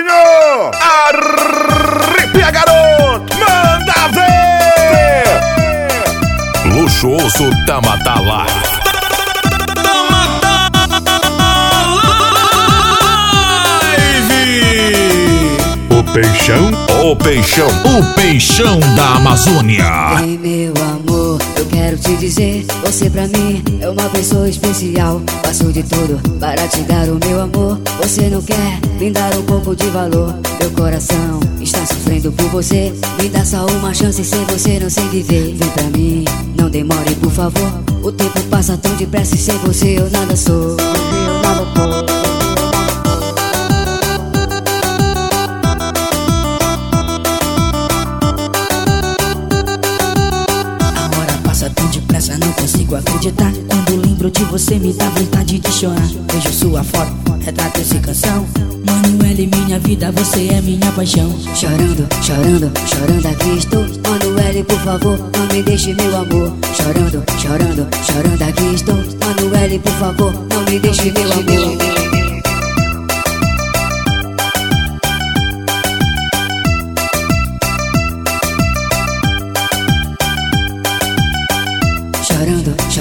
Marinho! Arrepia, garoto! Manda ver! Luxuoso Tamatá Live. Peixão, o peixão, O peixão da Amazônia. Ei, meu amor, eu quero te dizer, você pra mim é uma pessoa especial. Faço de tudo para te dar o meu amor. Você não quer me dar um pouco de valor. Meu coração está sofrendo por você. Me dá só uma chance, sem você não sei viver. Vem pra mim, não demore, por favor. O tempo passa tão depressa e sem você eu nada sou. Eu nada sou. Não consigo acreditar. Quando lembro de você, me dá vontade de chorar. Vejo sua foto, retrato esse canção. Manuele, minha vida, você é minha paixão. Chorando, chorando, chorando aqui estou. Manuele, por favor, não me deixe, meu amor. Chorando, chorando, chorando aqui estou. Manuele, por favor, não me deixe, meu amor.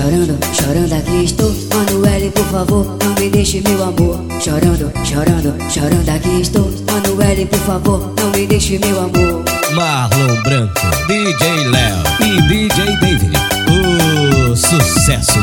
Chorando, chorando, aqui estou. Manuele, por favor, não me deixe meu amor. Chorando, chorando, chorando aqui estou. Manuele, por favor, não me deixe meu amor. Marlon Branco, DJ Léo e DJ David. O sucesso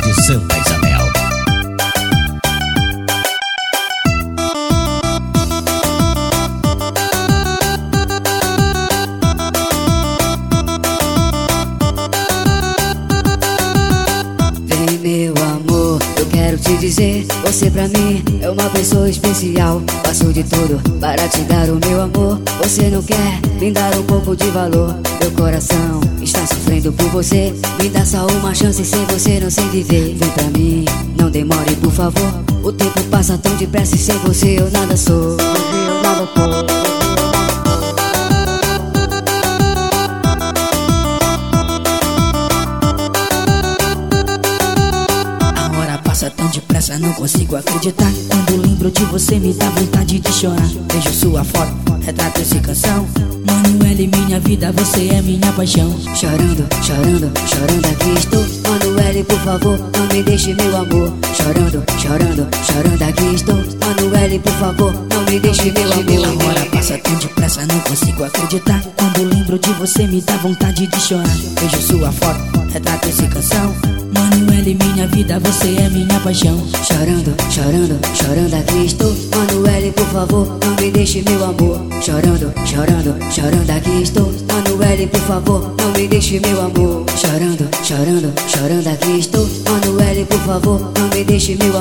dizer Você pra mim é uma pessoa especial. Faço de tudo para te dar o meu amor. Você não quer me dar um pouco de valor. Meu coração está sofrendo por você. Me dá só uma chance, sem você não sei viver. Vem pra mim, não demore por favor. O tempo passa tão depressa e sem você eu nada sou. Eu nada sou não consigo acreditar. Quando lembro de você, me dá vontade de chorar. Vejo sua foto, retrato esse canção. Manuele, minha vida, você é minha paixão. Chorando, chorando, chorando aqui estou. Manuele, por favor, não me deixe, meu amor. Chorando, chorando, chorando aqui estou. Manuele, por favor, não me deixe, meu amor. A hora passa tão depressa, não consigo acreditar. Quando lembro de você, me dá vontade de chorar. Vejo sua foto, retrato esse canção. Manuele, minha vida, você é minha paixão. Chorando, chorando, chorando aqui estou. Manuele, por favor, não me deixe, meu amor. Chorando, chorando, chorando aqui estou. Manuele, por favor, não me deixe, meu amor. Chorando, chorando, chorando aqui estou. Manuele, por favor, não me deixe, meu amor.